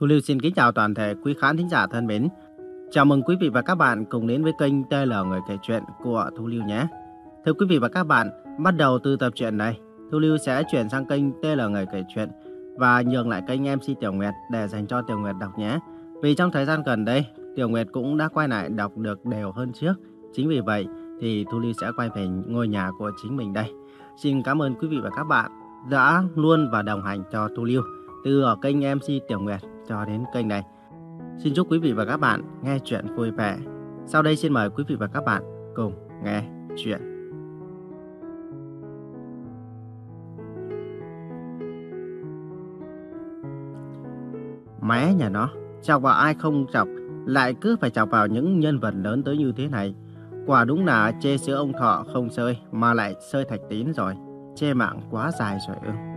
Thu Lưu xin kính chào toàn thể quý khán thính giả thân mến. Chào mừng quý vị và các bạn cùng đến với kênh TL Người Kể Chuyện của Thu Lưu nhé. Thưa quý vị và các bạn, bắt đầu từ tập truyện này, Thu Lưu sẽ chuyển sang kênh TL Người Kể Chuyện và nhường lại kênh MC Tiểu Nguyệt để dành cho Tiểu Nguyệt đọc nhé. Vì trong thời gian gần đây, Tiểu Nguyệt cũng đã quay lại đọc được đều hơn trước. Chính vì vậy thì Thu Lưu sẽ quay về ngôi nhà của chính mình đây. Xin cảm ơn quý vị và các bạn đã luôn và đồng hành cho Thu Lưu từ ở kênh MC Tiểu Nguyệt cho đến kênh này. Xin chúc quý vị và các bạn nghe chuyện vui vẻ. Sau đây xin mời quý vị và các bạn cùng nghe chuyện. Mẹ nhà nó, chọc vào ai không chọc, lại cứ phải chọc vào những nhân vật lớn tới như thế này. Quả đúng là chê sữa ông thọ không sơi mà lại sơi thạch tín rồi. Chê mạng quá dài rồi ư.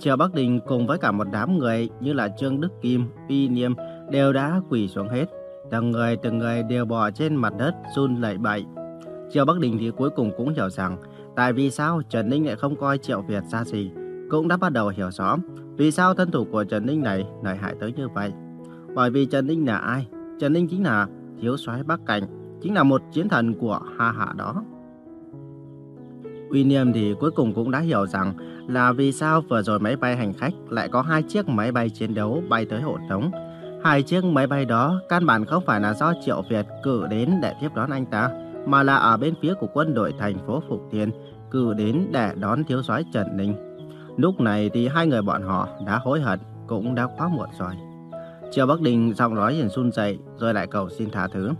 Triều Bắc Đình cùng với cả một đám người như là Trương Đức Kim, Uy Niêm đều đã quỳ xuống hết. Từng người từng người đều bò trên mặt đất run lẩy bẩy. Triều Bắc Đình thì cuối cùng cũng hiểu rằng tại vì sao Trần Ninh lại không coi Triệu Việt ra gì. Cũng đã bắt đầu hiểu rõ vì sao thân thủ của Trần Ninh này lợi hại tới như vậy. Bởi vì Trần Ninh là ai? Trần Ninh chính là thiếu soái Bắc Cảnh, chính là một chiến thần của Ha Hạ đó. William thì cuối cùng cũng đã hiểu rằng là vì sao vừa rồi máy bay hành khách lại có hai chiếc máy bay chiến đấu bay tới hộ tống. Hai chiếc máy bay đó căn bản không phải là do Triệu Việt cử đến để tiếp đón anh ta, mà là ở bên phía của quân đội thành phố Phục Thiên cử đến để đón thiếu soái Trần Ninh. Lúc này thì hai người bọn họ đã hối hận, cũng đã quá muộn rồi. Triệu Bắc Đình giọng nói liền run rẩy rồi lại cầu xin tha thứ.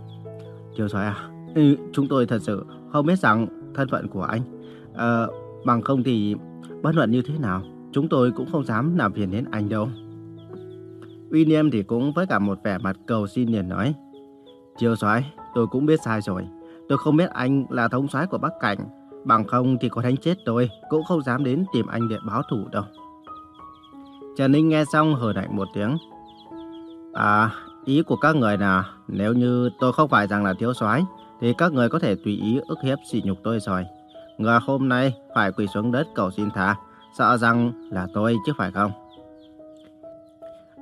Thiếu soái à, ừ, chúng tôi thật sự không biết rằng thân phận của anh. Ờ, bằng không thì bất luận như thế nào, chúng tôi cũng không dám làm phiền đến anh đâu. William thì cũng với cả một vẻ mặt cầu xin liền nói. Chiêu soái, tôi cũng biết sai rồi. Tôi không biết anh là thống soái của Bắc Cảnh. Bằng không thì có đánh chết tôi, cũng không dám đến tìm anh để báo thủ đâu. Trần Ninh nghe xong hờ lạnh một tiếng. À, ý của các người là nếu như tôi không phải rằng là thiếu soái thì các người có thể tùy ý ức hiếp sỉ nhục tôi rồi. Người hôm nay phải quỳ xuống đất cầu xin tha, sợ rằng là tôi chứ phải không?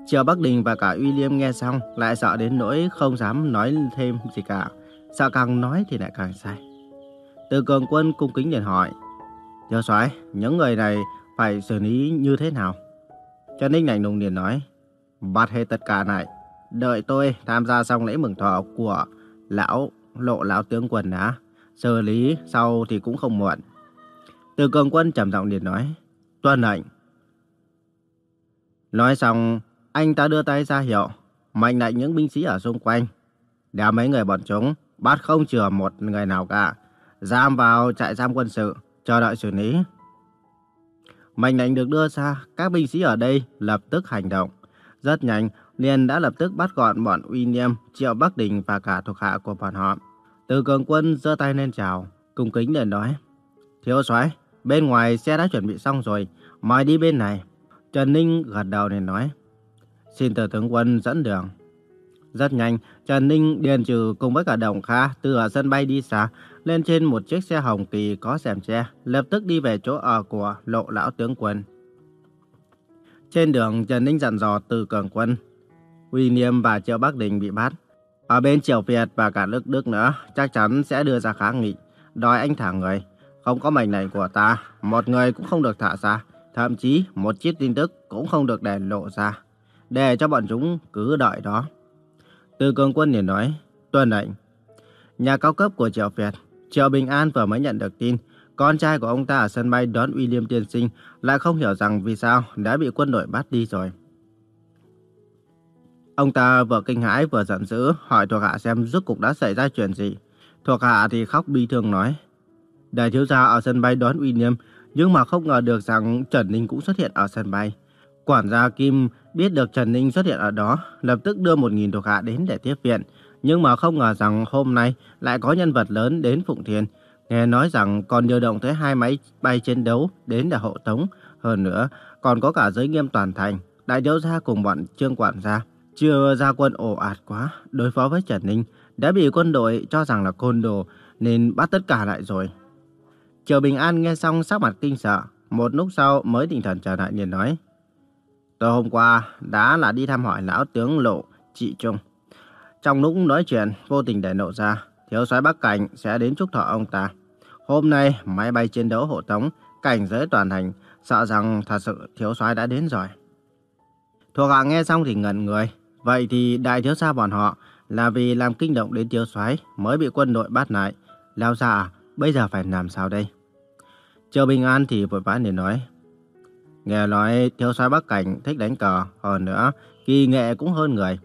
Triều Bắc Đình và cả Uy Liêm nghe xong lại sợ đến nỗi không dám nói thêm gì cả. Sợ càng nói thì lại càng sai. Từ cường quân cung kính liền hỏi. Thiếu soái, những người này phải xử lý như thế nào? Trần Ninh lạnh lùng liền nói. Bắt hết tất cả này. Đợi tôi tham gia xong lễ mừng thọ của lão lộ lão tướng quân đã. Xử lý sau thì cũng không muộn. Từ cường quân trầm giọng liền nói. Tuân lệnh. Nói xong, anh ta đưa tay ra hiệu, mệnh lệnh những binh sĩ ở xung quanh. Đeo mấy người bọn chúng, bắt không chừa một người nào cả. Giam vào trại giam quân sự, chờ đợi xử lý. Mệnh lệnh được đưa ra, các binh sĩ ở đây lập tức hành động. Rất nhanh, liền đã lập tức bắt gọn bọn uy nghiêm, triệu Bắc Đình và cả thuộc hạ của bọn họ. Từ cường quân giơ tay lên chào, cung kính để nói. Thiếu soái, bên ngoài xe đã chuẩn bị xong rồi, mời đi bên này. Trần Ninh gật đầu để nói. Xin từ tướng quân dẫn đường. Rất nhanh, Trần Ninh điền trừ cùng với cả Đồng Kha từ ở sân bay đi xa, lên trên một chiếc xe hồng kỳ có rèm che, lập tức đi về chỗ ở của lộ lão tướng quân. Trên đường, Trần Ninh dặn dò từ cường quân. Uy Niêm và Triệu Bắc Đình bị bắt. Ở bên Triều Việt và cả nước Đức nữa, chắc chắn sẽ đưa ra kháng nghị, đòi anh thả người. Không có mệnh lệnh của ta, một người cũng không được thả ra, thậm chí một chiếc tin tức cũng không được để lộ ra để cho bọn chúng cứ đợi đó. Từ cường quân liền nói, tuân lệnh. Nhà cao cấp của triều Việt, triều Bình An vừa mới nhận được tin, con trai của ông ta ở sân bay đón William tiên sinh lại không hiểu rằng vì sao đã bị quân đội bắt đi rồi. Ông ta vừa kinh hãi vừa giận dữ hỏi thuộc hạ xem rốt cục đã xảy ra chuyện gì. Thuộc hạ thì khóc bi thương nói. Đại thiếu gia ở sân bay đón William nhưng mà không ngờ được rằng Trần Ninh cũng xuất hiện ở sân bay. Quản gia Kim biết được Trần Ninh xuất hiện ở đó, lập tức đưa một nghìn thuộc hạ đến để tiếp viện. Nhưng mà không ngờ rằng hôm nay lại có nhân vật lớn đến Phụng Thiên. Nghe nói rằng còn điều động tới hai máy bay chiến đấu đến để hộ tống. Hơn nữa, còn có cả giới nghiêm toàn thành. Đại thiếu gia cùng bọn trương quản gia. Chưa ra quân ồ ạt quá, đối phó với Trần Ninh. Đã bị quân đội cho rằng là côn đồ, nên bắt tất cả lại rồi. Triều Bình An nghe xong sắc mặt kinh sợ. Một lúc sau mới định thần trở lại liền nói. Tôi hôm qua đã là đi thăm hỏi lão tướng lộ trị Trung. Trong lúc nói chuyện, vô tình để nộ ra, thiếu soái Bắc Cảnh sẽ đến chúc thọ ông ta. Hôm nay, máy bay chiến đấu hộ tống, cảnh giới toàn thành, sợ rằng thật sự thiếu soái đã đến rồi. Thuộc hạ nghe xong thì ngẩn người. Vậy thì đại thiếu gia bọn họ là vì làm kinh động đến thiếu soái mới bị quân đội bắt lại. Lao ra à, bây giờ phải làm sao đây? chờ Bình An thì vội vã để nói. Nghe nói thiếu soái Bắc Cảnh thích đánh cờ, hơn nữa, kỳ nghệ cũng hơn người.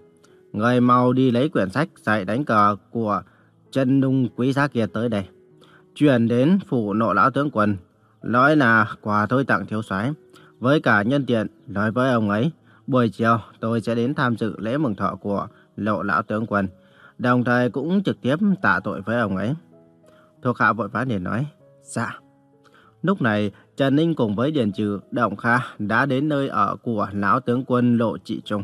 Người mau đi lấy quyển sách dạy đánh cờ của chân nung quý giá kia tới đây. Chuyển đến phủ nộ lão tướng quân, nói là quà tôi tặng thiếu soái Với cả nhân tiện, nói với ông ấy, buổi chiều tôi sẽ đến tham dự lễ mừng thọ của lộ lão tướng quân, đồng thời cũng trực tiếp tạ tội với ông ấy. Thuộc hạ vội vã liền nói, dạ. Lúc này, Trần Ninh cùng với Điền Trừ, Động Kha đã đến nơi ở của lão tướng quân Lộ Trị Trung.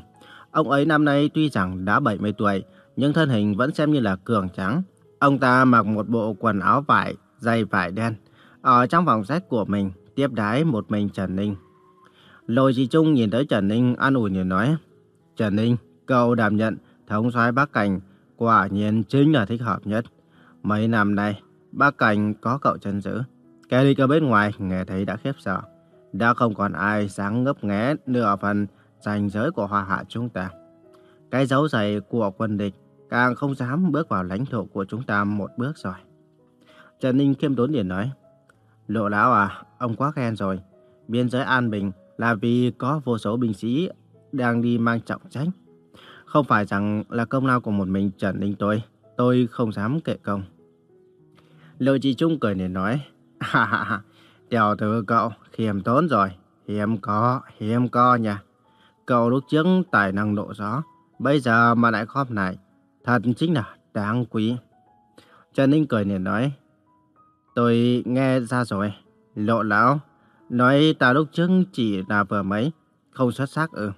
Ông ấy năm nay tuy rằng đã 70 tuổi, nhưng thân hình vẫn xem như là cường trắng. Ông ta mặc một bộ quần áo vải, dày vải đen. Ở trong phòng sách của mình, tiếp đái một mình Trần Ninh. Lôi Chí Trung nhìn tới Trần Ninh an ủi nhìn nói, Trần Ninh, cậu đảm nhận thống soái Bắc Cảnh, quả nhiên chính là thích hợp nhất. Mấy năm nay, Bắc Cảnh có cậu chân giữ. Kẻ địch ở bên ngoài nghe thấy đã khiếp sợ. Đã không còn ai dám ngấp nghé nửa phần ranh giới của hoa hạ chúng ta. Cái dấu giày của quân địch càng không dám bước vào lãnh thổ của chúng ta một bước rồi. Trần Ninh khiêm tốn liền nói, Lộ lão à, ông quá khen rồi. Biên giới an bình là vì có vô số binh sĩ đang đi mang trọng trách. Không phải rằng là công lao của một mình Trần Ninh tôi, tôi không dám kệ công. Lưu Chi Trung cười để nói, Ha ha ha, tiểu tử cậu khiêm tốn rồi, hiếm có, hiếm có nha. Cậu lúc trước tài năng độ gió, bây giờ mà lại khóp này, thật chính là đáng quý. Trần Ninh cười liền nói, tôi nghe ra rồi, lộ lão, nói ta lúc trước chỉ là vừa mấy, không xuất sắc ư.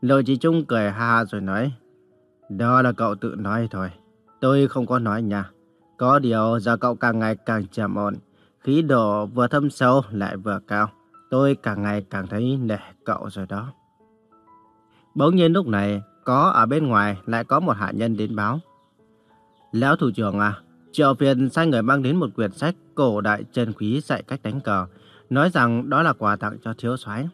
lôi Trì Trung cười ha ha rồi nói, đó là cậu tự nói thôi, tôi không có nói nha. Có điều giờ cậu càng ngày càng trầm ổn, khí độ vừa thâm sâu lại vừa cao. Tôi càng ngày càng thấy nể cậu rồi đó. Bỗng nhiên lúc này, có ở bên ngoài lại có một hạ nhân đến báo. Lão thủ trưởng à, triệu phiền sai người mang đến một quyển sách cổ đại chân quý dạy cách đánh cờ, nói rằng đó là quà tặng cho thiếu soái.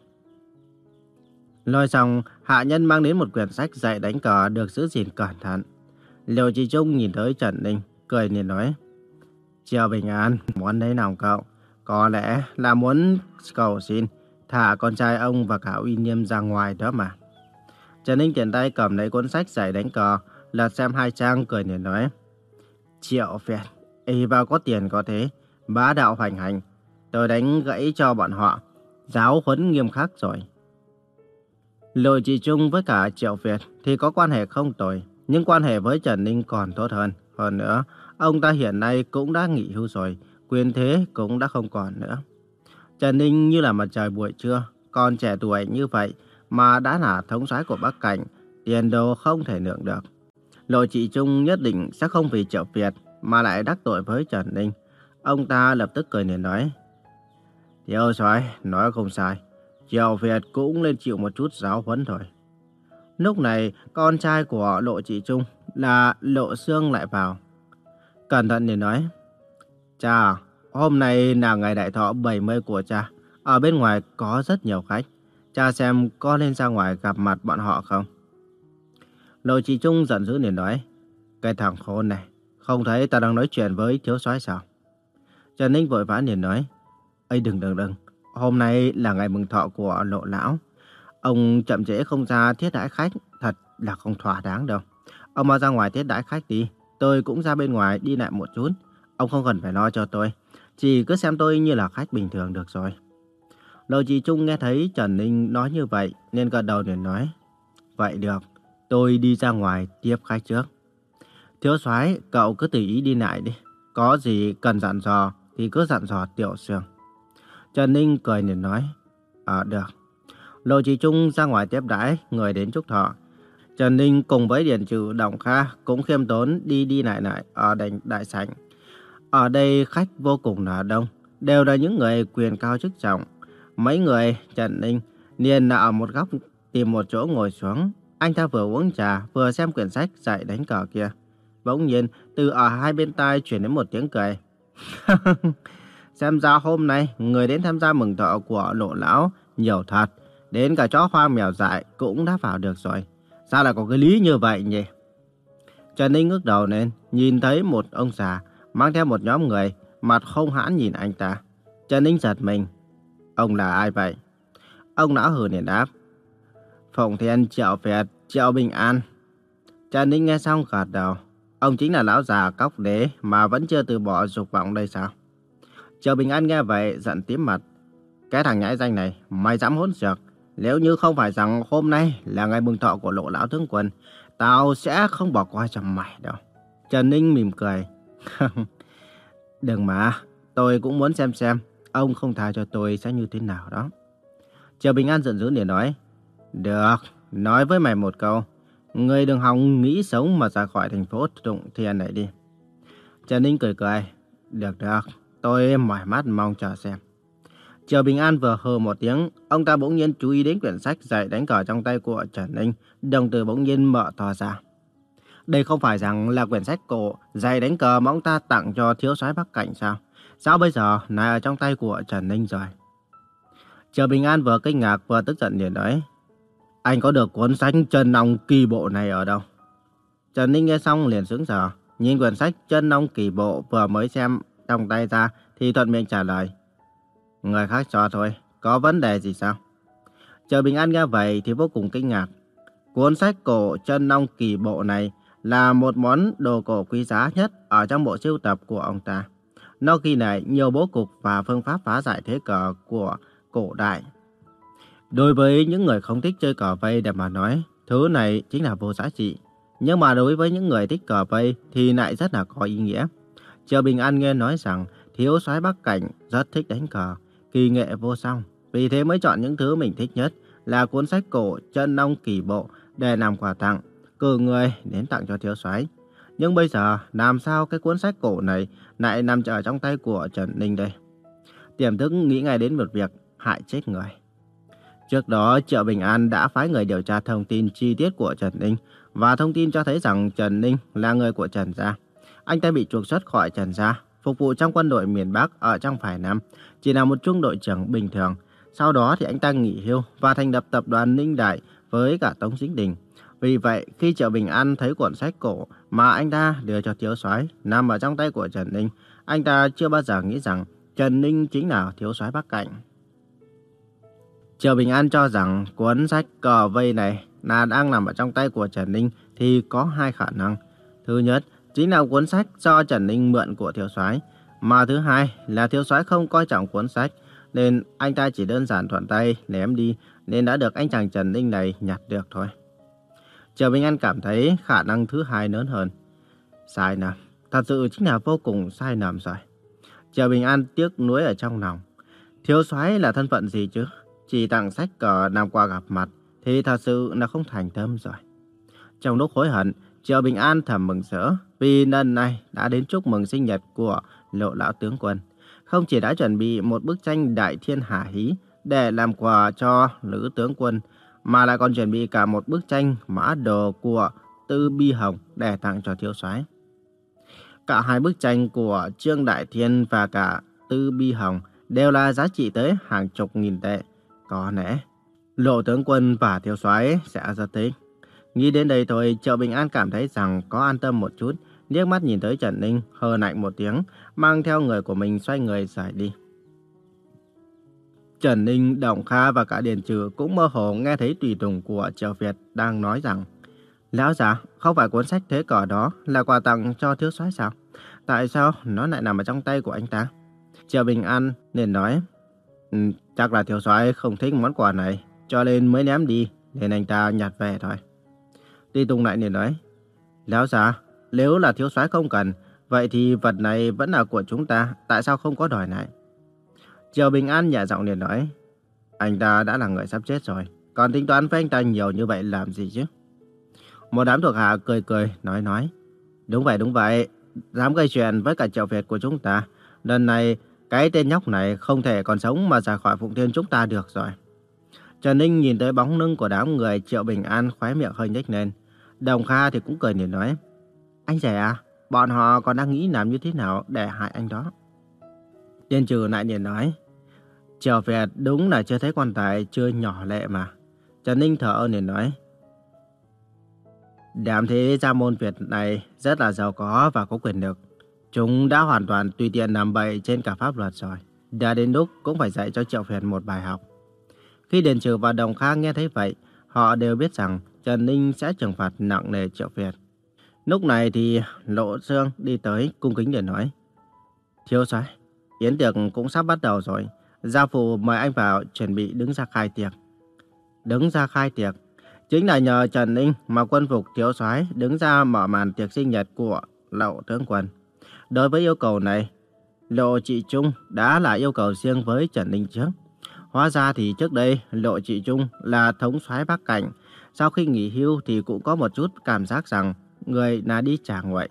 Nói xong, hạ nhân mang đến một quyển sách dạy đánh cờ được giữ gìn cẩn thận. Liêu Chi Trung nhìn tới Trần Ninh, cười liền nói. Chiều bình an, muốn đấy nào cậu? Có lẽ là muốn cầu xin thả con trai ông và cả uy nghiêm ra ngoài đó mà. Trần Ninh tiện tay cầm lấy cuốn sách giải đánh cờ, lật xem hai trang cười liền nói. Triệu phiền, y vào có tiền có thế, bá đạo hoành hành. Tôi đánh gãy cho bọn họ, giáo huấn nghiêm khắc rồi. Lôi trì trung với cả Triệu Việt thì có quan hệ không tồi, nhưng quan hệ với Trần Ninh còn tốt hơn. Hơn nữa, ông ta hiện nay cũng đã nghỉ hưu rồi, quyền thế cũng đã không còn nữa. Trần Ninh như là mặt trời buổi trưa, còn trẻ tuổi như vậy mà đã là thống soái của Bắc Cảnh, tiền đồ không thể lượng được. Lộ trị trung nhất định sẽ không vì Triệu Việt mà lại đắc tội với Trần Ninh. Ông ta lập tức cười liền nói, Thiếu soái nói không sai, Triều Việt cũng nên chịu một chút giáo huấn thôi. Lúc này, con trai của Lộ Trị Trung là Lộ Sương lại vào. Cẩn thận để nói. Cha, hôm nay là ngày đại thọ 70 của cha. Ở bên ngoài có rất nhiều khách. Cha xem có nên ra ngoài gặp mặt bọn họ không? Lộ Trị Trung giận dữ để nói. Cái thằng khôn này, không thấy ta đang nói chuyện với thiếu soái sao? Trần Ninh vội vã liền nói. Ây đừng đừng đừng, hôm nay là ngày mừng thọ của lộ lão. Ông chậm trễ không ra thiết đãi khách, thật là không thỏa đáng đâu. Ông mau ra ngoài thiết đãi khách đi, tôi cũng ra bên ngoài đi lại một chút. Ông không cần phải lo cho tôi, chỉ cứ xem tôi như là khách bình thường được rồi. Lộ Trì Trung nghe thấy Trần Ninh nói như vậy nên gật đầu để nói. Vậy được, tôi đi ra ngoài tiếp khách trước. Thiếu soái, cậu cứ tùy ý đi lại đi. Có gì cần dặn dò thì cứ dặn dò Tiểu Sương. Trần Ninh cười nhìn nói. À được. Lộ Chí Trung ra ngoài tiếp đãi người đến chúc thọ. Trần Ninh cùng với Điền Trừ Đồng Kha cũng khiêm tốn đi đi lại lại ở đành đại sảnh. Ở đây khách vô cùng là đông, đều là những người quyền cao chức trọng. Mấy người Trần Ninh Niên ở một góc tìm một chỗ ngồi xuống. Anh ta vừa uống trà, vừa xem quyển sách dạy đánh cờ kia. Bỗng nhiên, từ ở hai bên tai chuyển đến một tiếng cười. xem ra hôm nay, người đến tham gia mừng thọ của lộ lão nhiều thật. Đến cả chó hoang mèo dại cũng đã vào được rồi. Sao lại có cái lý như vậy nhỉ? Trần Ninh ngước đầu lên, nhìn thấy một ông già mang theo một nhóm người, mặt không hãn nhìn anh ta. Trần Ninh giật mình. Ông là ai vậy? Ông lão hừ liền đáp. Phụng Thiên Triệu Việt, Triệu Bình An. Trần Ninh nghe xong gật đầu. Ông chính là lão già cóc đế mà vẫn chưa từ bỏ dục vọng đây sao? Triệu Bình An nghe vậy giận tím mặt. Cái thằng nhãi danh này, mày dám hỗn xược. Nếu như không phải rằng hôm nay là ngày mừng thọ của lộ lão tướng quân, tao sẽ không bỏ qua cho mày đâu. Trần Ninh mỉm cười. Đừng mà, tôi cũng muốn xem xem ông không tha cho tôi sẽ như thế nào đó. Triệu Bình An giận dữ để nói. Được, nói với mày một câu. Người đừng hòng nghĩ sống mà ra khỏi thành phố Tụng Thiên này đi. Trần Ninh cười cười. Được được, tôi mỏi mắt mong chờ xem. Triệu Bình An vừa hừ một tiếng, ông ta bỗng nhiên chú ý đến quyển sách dạy đánh cờ trong tay của Trần Ninh, đồng từ bỗng nhiên mở to ra. Đây không phải rằng là quyển sách cổ dạy đánh cờ mà ông ta tặng cho thiếu soái Bắc Cảnh sao? Sao bây giờ lại ở trong tay của Trần Ninh rồi? Triệu Bình An vừa kinh ngạc vừa tức giận liền nói. Anh có được cuốn sách Trần Nông kỳ bộ này ở đâu? Trần Ninh nghe xong liền sững sờ, nhìn quyển sách Trần Nông kỳ bộ vừa mới xem trong tay ra thì thuận miệng trả lời. Người khác cho thôi, có vấn đề gì sao? Chờ Bình An nghe vậy thì vô cùng kinh ngạc. Cuốn sách cổ chân nong kỳ bộ này là một món đồ cổ quý giá nhất ở trong bộ sưu tập của ông ta. Nó ghi lại nhiều bố cục và phương pháp phá giải thế cờ của cổ đại. Đối với những người không thích chơi cờ vây để mà nói, thứ này chính là vô giá trị. Nhưng mà đối với những người thích cờ vây thì lại rất là có ý nghĩa. Triệu Bình An nghe nói rằng thiếu soái Bắc Cảnh rất thích đánh cờ, kỳ nghệ vô song. Vì thế mới chọn những thứ mình thích nhất là cuốn sách cổ chân nông kỳ bộ để làm quà tặng, cử người đến tặng cho thiếu soái. Nhưng bây giờ làm sao cái cuốn sách cổ này lại nằm ở trong tay của Trần Ninh đây? Tiềm thức nghĩ ngay đến một việc hại chết người. Trước đó, Triệu Bình An đã phái người điều tra thông tin chi tiết của Trần Ninh và thông tin cho thấy rằng Trần Ninh là người của Trần Gia. Anh ta bị trục xuất khỏi Trần Gia, phục vụ trong quân đội miền Bắc ở trong phải năm. chỉ là một trung đội trưởng bình thường. Sau đó thì anh ta nghỉ hưu và thành lập tập đoàn Ninh Đại với cả Tống Dính Đình. Vì vậy, khi Triệu Bình An thấy cuốn sách cổ mà anh ta đưa cho thiếu soái nằm ở trong tay của Trần Ninh, anh ta chưa bao giờ nghĩ rằng Trần Ninh chính là thiếu soái Bắc Cảnh. Triệu Bình An cho rằng cuốn sách cờ vây này là đang nằm ở trong tay của Trần Ninh thì có hai khả năng. Thứ nhất, chính là cuốn sách do Trần Ninh mượn của thiếu soái, mà thứ hai là thiếu soái không coi trọng cuốn sách nên anh ta chỉ đơn giản thuận tay ném đi nên đã được anh chàng Trần Ninh này nhặt được thôi. Triệu Bình An cảm thấy khả năng thứ hai lớn hơn. Sai lầm, thật sự chính là vô cùng sai lầm rồi. Triệu Bình An tiếc nuối ở trong lòng. Thiếu soái là thân phận gì chứ? Chỉ tặng sách cờ làm quà gặp mặt thì thật sự là không thành tâm rồi. Trong lúc hối hận, Triệu Bình An thầm mừng rỡ vì lần này đã đến chúc mừng sinh nhật của lộ lão tướng quân. Không chỉ đã chuẩn bị một bức tranh đại thiên hạ hí để làm quà cho lữ tướng quân, mà lại còn chuẩn bị cả một bức tranh mã đồ của Tư Bi Hồng để tặng cho thiếu soái. Cả hai bức tranh của Trương Đại Thiên và cả Tư Bi Hồng đều là giá trị tới hàng chục nghìn tệ. Có lẽ, lộ tướng quân và thiếu soái sẽ rất thích. Nghĩ đến đây thôi, Triệu Bình An cảm thấy rằng có an tâm một chút, liếc mắt nhìn tới Trần Ninh, hờ lạnh một tiếng, mang theo người của mình xoay người rời đi. Trần Ninh, Đồng Kha và cả Điền Trừ cũng mơ hồ nghe thấy tùy tùng của Triệu Việt đang nói rằng Lão già, không phải cuốn sách thế cờ đó là quà tặng cho thiếu soái sao? Tại sao nó lại nằm ở trong tay của anh ta? Triệu Bình An liền nói ừ, Chắc là thiếu soái không thích món quà này cho nên mới ném đi nên anh ta nhặt về thôi. Tuy Tùng lại liền nói Lão già, nếu là thiếu soái không cần vậy thì vật này vẫn là của chúng ta tại sao không có đòi lại? Triều Bình An nhẹ giọng liền nói, anh ta đã là người sắp chết rồi, còn tính toán với anh ta nhiều như vậy làm gì chứ? Một đám thuộc hạ cười cười, nói nói, đúng vậy đúng vậy, dám gây chuyện với cả triệu Việt của chúng ta, lần này cái tên nhóc này không thể còn sống mà ra khỏi Phụng Thiên chúng ta được rồi. Trần Ninh nhìn tới bóng lưng của đám người Triệu Bình An khóe miệng hơi nhếch lên. Đồng Kha thì cũng cười nhìn nói. Anh rể à, bọn họ còn đang nghĩ làm như thế nào để hại anh đó. Tiên trừ lại nhìn nói. Trở Việt đúng là chưa thấy quan tài chưa nhỏ lệ mà. Trần Ninh thở ơn liền nói. Đám thế gia môn Việt này rất là giàu có và có quyền lực. Chúng đã hoàn toàn tùy tiện làm bậy trên cả pháp luật rồi. Đã đến lúc cũng phải dạy cho Triệu Việt một bài học. Khi Điền Trừ và Đồng Kha nghe thấy vậy, họ đều biết rằng Trần Ninh sẽ trừng phạt nặng nề Triệu Việt. Lúc này thì Lộ Sương đi tới cung kính để nói. Thiếu soái, yến tiệc cũng sắp bắt đầu rồi. Gia phụ mời anh vào chuẩn bị đứng ra khai tiệc. Đứng ra khai tiệc. Chính là nhờ Trần Ninh mà quân phục thiếu soái đứng ra mở màn tiệc sinh nhật của Lậu Tướng Quân. Đối với yêu cầu này, Lộ Trị Trung đã là yêu cầu riêng với Trần Ninh trước. Hóa ra thì trước đây Lộ Trị Trung là thống soái Bắc Cảnh. Sau khi nghỉ hưu thì cũng có một chút cảm giác rằng người là đi trả ngoại.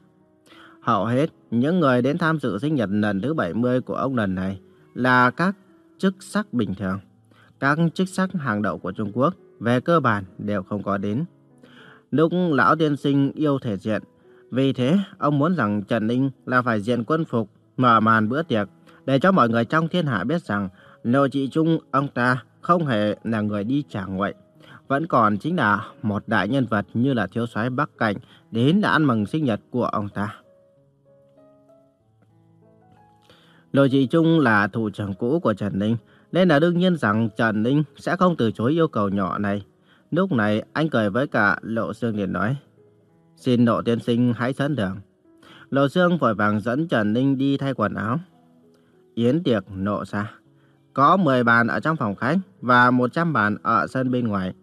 Hầu hết, những người đến tham dự sinh nhật lần thứ 70 của ông lần này là các chức sắc bình thường. Các chức sắc hàng đầu của Trung Quốc về cơ bản đều không có đến. Lúc lão tiên sinh yêu thể diện, vì thế ông muốn rằng Trần Ninh là phải diện quân phục, mở màn bữa tiệc để cho mọi người trong thiên hạ biết rằng nội trị trung ông ta không hề là người đi trả ngoại. Vẫn còn chính là một đại nhân vật như là thiếu soái Bắc Cảnh đến đã ăn mừng sinh nhật của ông ta. Lôi trị trung là thủ trưởng cũ của Trần Ninh, nên là đương nhiên rằng Trần Ninh sẽ không từ chối yêu cầu nhỏ này. Lúc này anh cười với cả Lộ Sương liền nói, Xin Lộ tiên sinh hãy dẫn đường. Lộ Sương vội vàng dẫn Trần Ninh đi thay quần áo. Yến tiệc nộ ra. Có 10 bàn ở trong phòng khách và 100 bàn ở sân bên ngoài.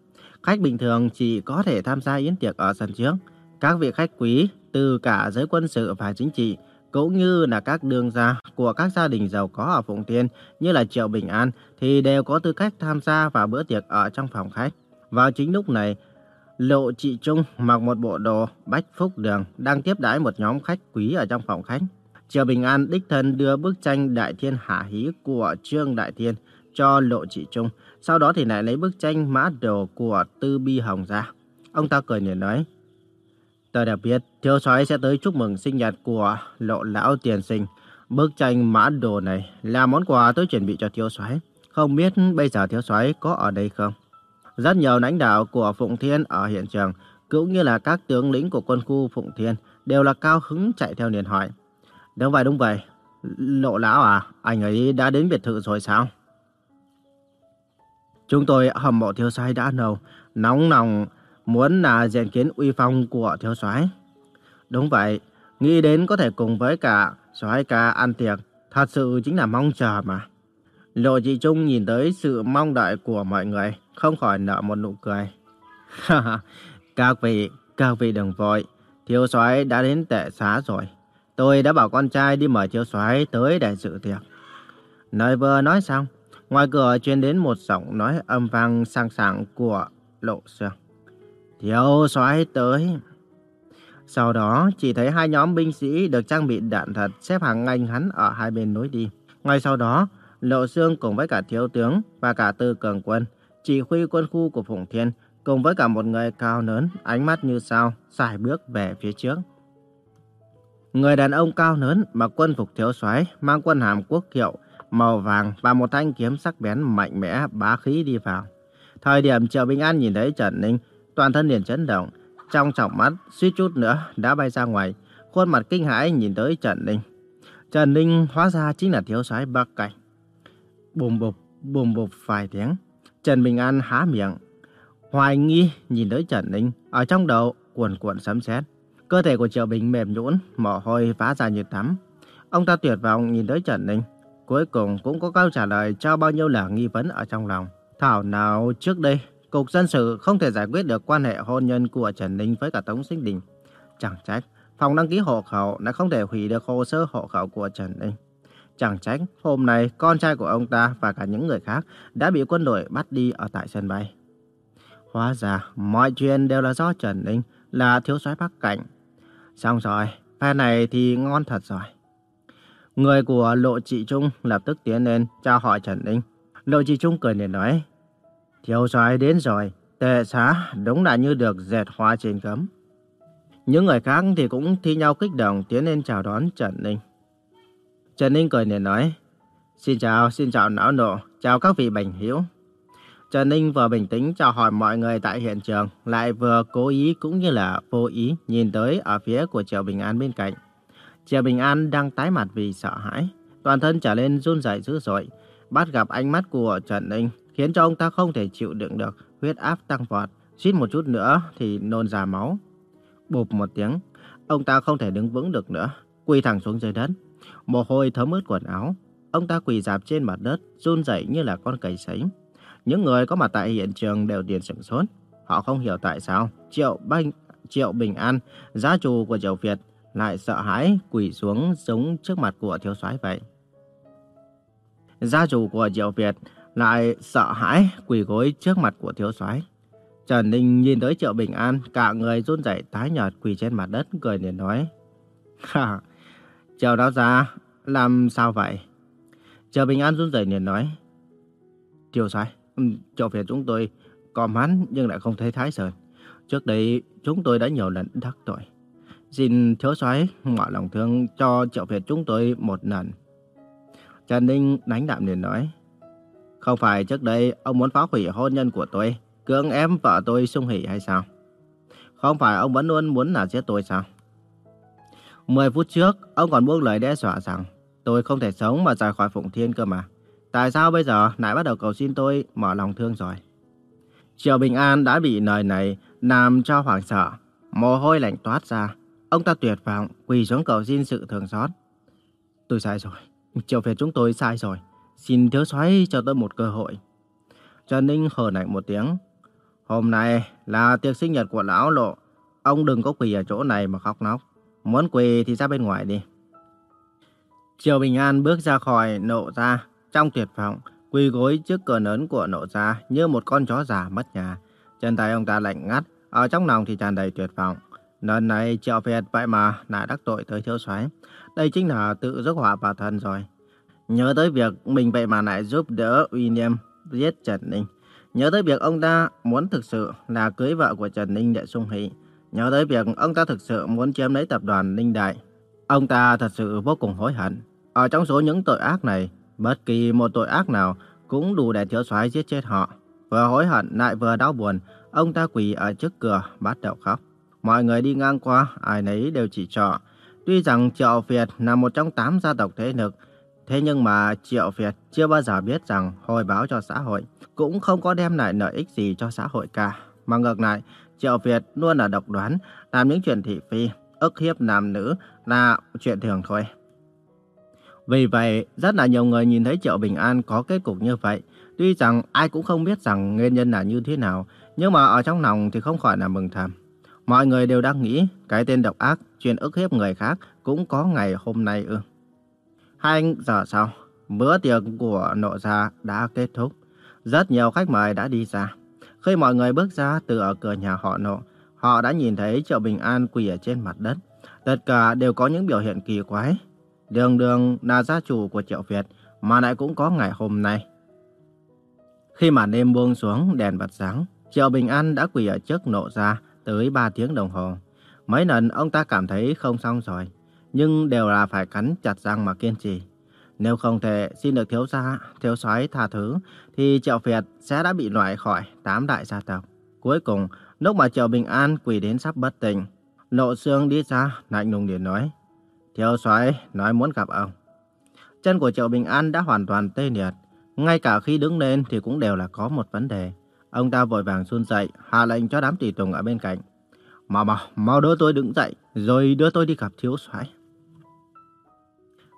Khách bình thường chỉ có thể tham gia yến tiệc ở sân trước. Các vị khách quý từ cả giới quân sự và chính trị cũng như là các đường gia của các gia đình giàu có ở Phụng Thiên như là Triệu Bình An thì đều có tư cách tham gia vào bữa tiệc ở trong phòng khách. Vào chính lúc này, Lộ Trị Trung mặc một bộ đồ bách phúc đường đang tiếp đái một nhóm khách quý ở trong phòng khách. Triệu Bình An đích thân đưa bức tranh Đại Thiên Hạ Hí của Trương Đại Thiên cho Lộ Trị Trung. Sau đó thì lại lấy bức tranh mã đồ của Tư Bi Hồng ra. Ông ta cười nhạt nói. Tôi đã biết thiếu soái sẽ tới chúc mừng sinh nhật của Lộ Lão Tiền Sinh. Bức tranh mã đồ này là món quà tôi chuẩn bị cho thiếu soái. Không biết bây giờ thiếu soái có ở đây không? Rất nhiều lãnh đạo của Phụng Thiên ở hiện trường, cũng như là các tướng lĩnh của quân khu Phụng Thiên đều là cao hứng chạy theo liền hỏi. Đúng vậy, đúng vậy. Lộ lão à, anh ấy đã đến biệt thự rồi sao? Chúng tôi hầm mộ thiếu soái đã lâu, nóng lòng muốn là diện kiến uy phong của thiếu soái. Đúng vậy, nghĩ đến có thể cùng với cả soái ca ăn tiệc, thật sự chính là mong chờ mà. Lộ chị Trung nhìn tới sự mong đợi của mọi người, không khỏi nở một nụ cười. các vị, các vị đừng vội, thiếu soái đã đến tệ xá rồi. Tôi đã bảo con trai đi mời thiếu soái tới để dự tiệc. Nói vừa nói xong, ngoài cửa truyền đến một giọng nói âm vang sang sảng của Lộ Sương. Thiếu soái tới. Sau đó, chỉ thấy hai nhóm binh sĩ được trang bị đạn thật xếp hàng ngay hắn ở hai bên lối đi. Ngay sau đó, Lộ Sương cùng với cả thiếu tướng và cả tư cường quân, chỉ huy quân khu của Phụng Thiên, cùng với cả một người cao lớn, ánh mắt như sao, xài bước về phía trước. Người đàn ông cao lớn mặc quân phục thiếu soái, mang quân hàm quốc hiệu màu vàng và một thanh kiếm sắc bén mạnh mẽ bá khí đi vào. Thời điểm Triệu Bình An nhìn thấy Trần Ninh, toàn thân liền chấn động, trong trọng mắt suýt chút nữa đã bay ra ngoài, khuôn mặt kinh hãi nhìn tới Trần Ninh. Trần Ninh hóa ra chính là thiếu soái Bắc Cảnh. Bùm bụp, bùm bụp vài tiếng, Trần Bình An há miệng, hoài nghi nhìn tới Trần Ninh, ở trong đầu cuồn cuộn sấm sét. Cơ thể của Triệu Bình mềm nhũn, mồ hôi vã ra như tắm. Ông ta tuyệt vọng nhìn tới Trần Ninh. Cuối cùng cũng có câu trả lời cho bao nhiêu là nghi vấn ở trong lòng. Thảo nào trước đây, Cục Dân sự không thể giải quyết được quan hệ hôn nhân của Trần Ninh với cả Tống Sinh Đình. Chẳng trách, phòng đăng ký hộ khẩu đã không thể hủy được hồ sơ hộ khẩu của Trần Ninh. Chẳng trách, hôm nay con trai của ông ta và cả những người khác đã bị quân đội bắt đi ở tại sân bay. Hóa ra, mọi chuyện đều là do Trần Ninh, là thiếu soái Bắc Cảnh, Xong rồi, phe này thì ngon thật rồi. Người của Lộ Trị Trung lập tức tiến lên chào hỏi Trần Ninh. Lộ Trị Trung cười liền nói, Thiếu soái đến rồi, tệ xá đúng là như được dệt hoa trên cấm. Những người khác thì cũng thi nhau kích động tiến lên chào đón Trần Ninh. Trần Ninh cười liền nói, Xin chào, xin chào não nộ, chào các vị bệnh hiểu. Trần Ninh vừa bình tĩnh chào hỏi mọi người tại hiện trường, lại vừa cố ý cũng như là vô ý nhìn tới ở phía của Triệu Bình An bên cạnh. Triệu Bình An đang tái mặt vì sợ hãi, toàn thân trở lên run rẩy dữ dội, bắt gặp ánh mắt của Trần Ninh khiến cho ông ta không thể chịu đựng được, huyết áp tăng vọt, suýt một chút nữa thì nôn ra máu. Bụp một tiếng, ông ta không thể đứng vững được nữa, quỳ thẳng xuống dưới đất. Mồ hôi thấm ướt quần áo, ông ta quỳ dạp trên mặt đất, run rẩy như là con cầy sấy. Những người có mặt tại hiện trường đều điền sửng sốt. Họ không hiểu tại sao Triệu Banh, Triệu Bình An, gia chủ của Triệu Việt, lại sợ hãi quỳ xuống giống trước mặt của thiếu soái vậy. Gia chủ của diệu Việt lại sợ hãi quỳ gối trước mặt của thiếu soái. Trần Ninh nhìn tới Triệu Bình An, cả người run rẩy tái nhợt quỳ trên mặt đất cười liền nói: "Ha, Triệu đó ra, làm sao vậy?" Triệu Bình An run rẩy liền nói: "Thiếu soái, Triệu Việt chúng tôi có hắn nhưng lại không thấy Thái Sơn. Trước đây chúng tôi đã nhiều lần đắc tội. Xin thiếu soái ngỏ lòng thương cho triệu Việt chúng tôi một lần. Trần Ninh đánh đạm liền nói. Không phải trước đây ông muốn phá hủy hôn nhân của tôi, cưỡng ép vợ tôi sung hỉ hay sao? Không phải ông vẫn luôn muốn là giết tôi sao? Mười phút trước, ông còn buông lời đe dọa rằng tôi không thể sống mà rời khỏi Phụng Thiên cơ mà. Tại sao bây giờ lại bắt đầu cầu xin tôi mở lòng thương rồi? Triệu Bình An đã bị lời này làm cho hoảng sợ, mồ hôi lạnh toát ra. Ông ta tuyệt vọng, quỳ xuống cầu xin sự thương xót. Tôi sai rồi, Triệu phiệt chúng tôi sai rồi. Xin thiếu soái cho tôi một cơ hội. Trần Ninh hờ lạnh một tiếng. Hôm nay là tiệc sinh nhật của lão lộ. Ông đừng có quỳ ở chỗ này mà khóc nóc. Muốn quỳ thì ra bên ngoài đi. Triệu Bình An bước ra khỏi nộ ra, trong tuyệt vọng, quỳ gối trước cửa lớn của nộ ra như một con chó già mất nhà. Chân tay ông ta lạnh ngắt, ở trong lòng thì tràn đầy tuyệt vọng. Lần này triệu Việt vậy mà lại đắc tội tới thiếu soái. Đây chính là tự rước họa vào thân rồi. Nhớ tới việc mình vậy mà lại giúp đỡ William giết Trần Ninh. Nhớ tới việc ông ta muốn thực sự là cưới vợ của Trần Ninh để sung hỷ. Nhớ tới việc ông ta thực sự muốn chiếm lấy tập đoàn Ninh Đại. Ông ta thật sự vô cùng hối hận. Ở trong số những tội ác này, Bất kỳ một tội ác nào cũng đủ để thiếu soái giết chết họ. Vừa hối hận lại vừa đau buồn, ông ta quỳ ở trước cửa bắt đầu khóc. Mọi người đi ngang qua, ai nấy đều chỉ trỏ. Tuy rằng Triệu Việt là một trong tám gia tộc thế lực, thế nhưng mà Triệu Việt chưa bao giờ biết rằng hồi báo cho xã hội cũng không có đem lại lợi ích gì cho xã hội cả. Mà ngược lại, Triệu Việt luôn là độc đoán, làm những chuyện thị phi, ức hiếp nam nữ là chuyện thường thôi. Vì vậy, rất là nhiều người nhìn thấy Triệu Bình An có kết cục như vậy. Tuy rằng ai cũng không biết rằng nguyên nhân là như thế nào, nhưng mà ở trong lòng thì không khỏi là mừng thầm. Mọi người đều đang nghĩ cái tên độc ác chuyên ức hiếp người khác cũng có ngày hôm nay ư. Hai giờ sau, bữa tiệc của nộ gia đã kết thúc. Rất nhiều khách mời đã đi ra. Khi mọi người bước ra từ ở cửa nhà họ nộ, họ đã nhìn thấy Triệu Bình An quỳ ở trên mặt đất. Tất cả đều có những biểu hiện kỳ quái. Đường đường là gia chủ của Triệu Việt mà lại cũng có ngày hôm nay. Khi mà đêm buông xuống đèn bật sáng, Triệu Bình An đã quỳ ở trước nộ ra tới 3 tiếng đồng hồ. Mấy lần ông ta cảm thấy không xong rồi, nhưng đều là phải cắn chặt răng mà kiên trì. Nếu không thể xin được thiếu gia, thiếu soái tha thứ, thì Triệu Việt sẽ đã bị loại khỏi tám đại gia tộc. Cuối cùng, lúc mà Triệu Bình An quỳ đến sắp bất tỉnh, Nộ Sương đi ra, lạnh lùng điện nói. Thiếu soái nói muốn gặp ông. Chân của Triệu Bình An đã hoàn toàn tê liệt. Ngay cả khi đứng lên thì cũng đều là có một vấn đề. Ông ta vội vàng run dậy, hạ lệnh cho đám tùy tùng ở bên cạnh. Mau mau, mau đỡ tôi đứng dậy, rồi đưa tôi đi gặp thiếu soái.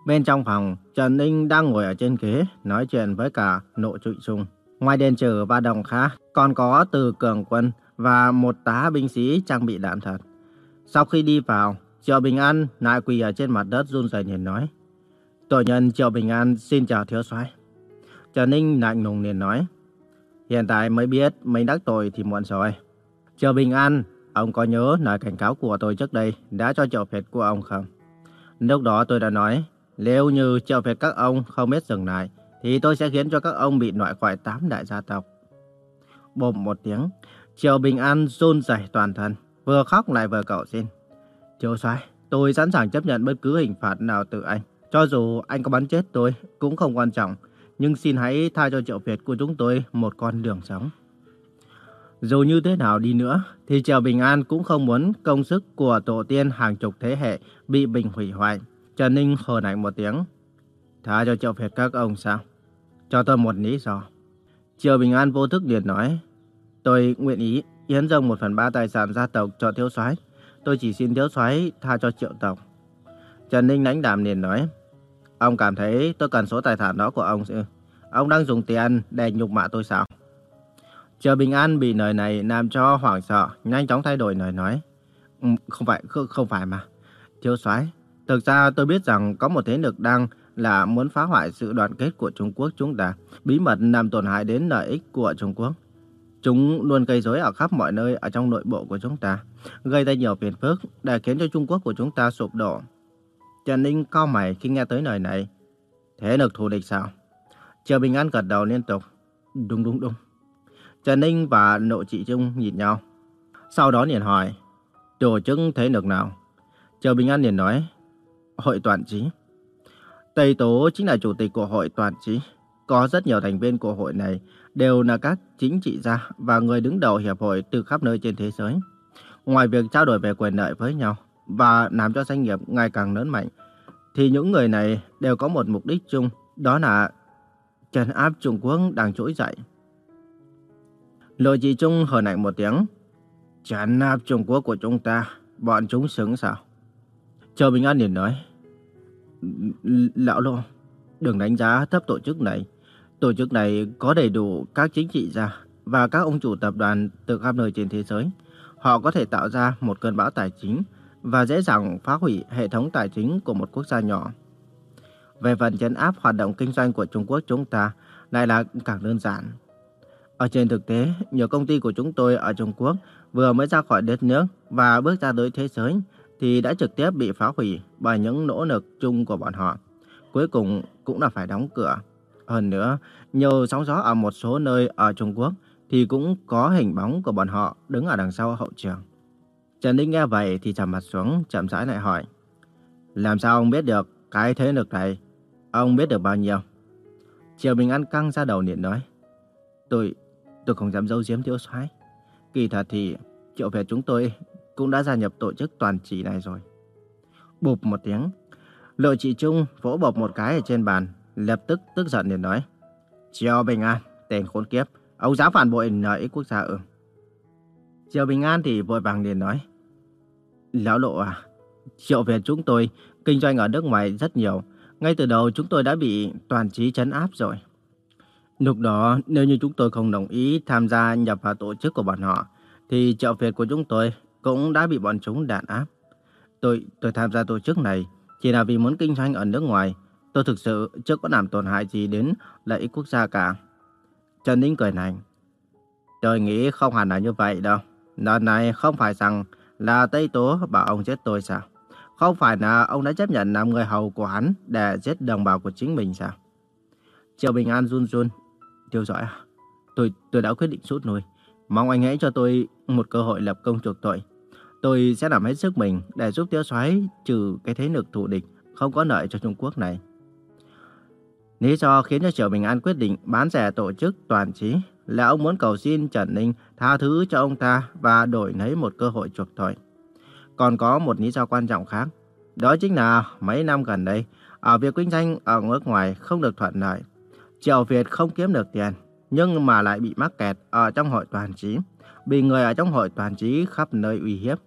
Bên trong phòng, Trần Ninh đang ngồi ở trên ghế, nói chuyện với cả nội trụy trung. Ngoài đền trừ và đồng khác, còn có từ cường quân và một tá binh sĩ trang bị đạn thật. Sau khi đi vào, Triệu Bình An lại quỳ ở trên mặt đất run rẩy nhìn nói. Tội nhân Triệu Bình An xin chào thiếu soái. Trần Ninh lạnh lùng liền nói. Hiện tại mới biết mình đắc tội thì muộn rồi. Triệu Bình An, ông có nhớ lời cảnh cáo của tôi trước đây đã cho triệu phệt của ông không? Lúc đó tôi đã nói, nếu như triệu phệt các ông không biết dừng lại, thì tôi sẽ khiến cho các ông bị loại khỏi tám đại gia tộc. bồm một tiếng. Triệu Bình An run rẩy toàn thân, vừa khóc lại vừa cầu xin. Triệu soái, tôi sẵn sàng chấp nhận bất cứ hình phạt nào từ anh. Cho dù anh có bắn chết tôi, cũng không quan trọng. Nhưng xin hãy tha cho Triệu Việt của chúng tôi một con đường sống. Dù như thế nào đi nữa, thì chèo Bình An cũng không muốn công sức của tổ tiên hàng chục thế hệ bị bình hủy hoại. Trần Ninh hờn ảnh một tiếng. Tha cho Triệu Việt các ông sao? Cho tôi một lý do. Triệu Bình An vô thức liền nói. Tôi nguyện ý hiến dâng một phần ba tài sản gia tộc cho thiếu soái. Tôi chỉ xin thiếu soái tha cho triệu tộc. Trần Ninh lãnh đạm liền nói. Ông cảm thấy tôi cần số tài sản đó của ông chứ? Ông đang dùng tiền để nhục mạ tôi sao? Chờ Bình An bị lời này làm cho hoảng sợ, nhanh chóng thay đổi lời nói. Ừ, không phải, không, không phải mà. Thiếu soái, thực ra tôi biết rằng có một thế lực đang là muốn phá hoại sự đoàn kết của Trung Quốc chúng ta, bí mật làm tổn hại đến lợi ích của Trung Quốc. Chúng luôn gây rối ở khắp mọi nơi ở trong nội bộ của chúng ta, gây ra nhiều phiền phức để khiến cho Trung Quốc của chúng ta sụp đổ. Trần Ninh cao mày khi nghe tới lời này. Thế lực thù địch sao? Triệu Bình An gật đầu liên tục. Đúng đúng đúng. Trần Ninh và Nội Trị Trung nhìn nhau. Sau đó liền hỏi, tổ chức thế lực nào? Triệu Bình An liền nói, Hội Toàn Trí. Tây Tố chính là chủ tịch của Hội Toàn Trí. Có rất nhiều thành viên của hội này đều là các chính trị gia và người đứng đầu hiệp hội từ khắp nơi trên thế giới. Ngoài việc trao đổi về quyền lợi với nhau và làm cho doanh nghiệp ngày càng lớn mạnh, thì những người này đều có một mục đích chung, đó là trấn áp Trung Quốc đang trỗi dậy. Lôi Chí Trung hờn ảnh một tiếng. Trấn áp Trung Quốc của chúng ta, bọn chúng xứng sao? Chờ Bình An liền nói. Lão Lô, đừng đánh giá thấp tổ chức này. Tổ chức này có đầy đủ các chính trị gia và các ông chủ tập đoàn từ khắp nơi trên thế giới. Họ có thể tạo ra một cơn bão tài chính và dễ dàng phá hủy hệ thống tài chính của một quốc gia nhỏ. Về phần chấn áp hoạt động kinh doanh của Trung Quốc chúng ta lại là càng đơn giản. Ở trên thực tế, nhiều công ty của chúng tôi ở Trung Quốc vừa mới ra khỏi đất nước và bước ra tới thế giới thì đã trực tiếp bị phá hủy bởi những nỗ lực chung của bọn họ. Cuối cùng cũng là phải đóng cửa. Hơn nữa, nhiều sóng gió ở một số nơi ở Trung Quốc thì cũng có hình bóng của bọn họ đứng ở đằng sau hậu trường. Trần Ninh nghe vậy thì trầm mặt xuống, chậm rãi lại hỏi. Làm sao ông biết được cái thế lực này? Ông biết được bao nhiêu? Triều Bình An căng ra đầu điện nói. Tôi, tôi không dám giấu giếm thiếu soái. Kỳ thật thì triệu về chúng tôi cũng đã gia nhập tổ chức toàn trị này rồi. Bụp một tiếng, Lộ trị Trung vỗ bọc một cái ở trên bàn, lập tức tức giận liền nói. Triều Bình An, tên khốn kiếp, ông dám phản bội lợi ích quốc gia ư? Triệu Bình An thì vội vàng liền nói. Lão Lộ à, triệu Việt chúng tôi kinh doanh ở nước ngoài rất nhiều. Ngay từ đầu chúng tôi đã bị toàn trí chấn áp rồi. Lúc đó, nếu như chúng tôi không đồng ý tham gia nhập vào tổ chức của bọn họ, thì triệu Việt của chúng tôi cũng đã bị bọn chúng đàn áp. Tôi tôi tham gia tổ chức này chỉ là vì muốn kinh doanh ở nước ngoài. Tôi thực sự chưa có làm tổn hại gì đến lợi ích quốc gia cả. Trần Ninh cười nành. Tôi nghĩ không hẳn là như vậy đâu. Lần này không phải rằng là Tây Tố bảo ông giết tôi sao? Không phải là ông đã chấp nhận làm người hầu của hắn để giết đồng bào của chính mình sao? Triệu Bình An run run. Tiêu giỏi à? Tôi, tôi đã quyết định rút lui. Mong anh hãy cho tôi một cơ hội lập công chuộc tội. Tôi sẽ làm hết sức mình để giúp Tiêu soái trừ cái thế lực thù địch không có lợi cho Trung Quốc này. Lý do khiến cho Triệu Bình An quyết định bán rẻ tổ chức toàn trí là ông muốn cầu xin Trần Ninh tha thứ cho ông ta và đổi lấy một cơ hội chuộc tội. Còn có một lý do quan trọng khác, đó chính là mấy năm gần đây, ở việc kinh doanh ở nước ngoài không được thuận lợi. Triệu Việt không kiếm được tiền, nhưng mà lại bị mắc kẹt ở trong hội toàn trí, bị người ở trong hội toàn trí khắp nơi uy hiếp.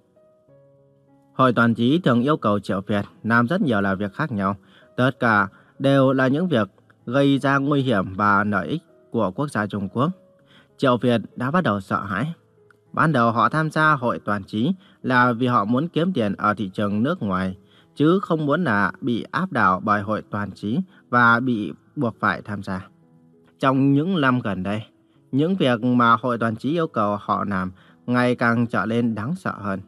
Hội toàn trí thường yêu cầu Triệu Việt làm rất nhiều là việc khác nhau, tất cả đều là những việc gây ra nguy hiểm và lợi ích của quốc gia Trung Quốc. Triều Việt đã bắt đầu sợ hãi. Ban đầu họ tham gia hội toàn trí là vì họ muốn kiếm tiền ở thị trường nước ngoài, chứ không muốn là bị áp đảo bởi hội toàn trí và bị buộc phải tham gia. Trong những năm gần đây, những việc mà hội toàn trí yêu cầu họ làm ngày càng trở nên đáng sợ hơn.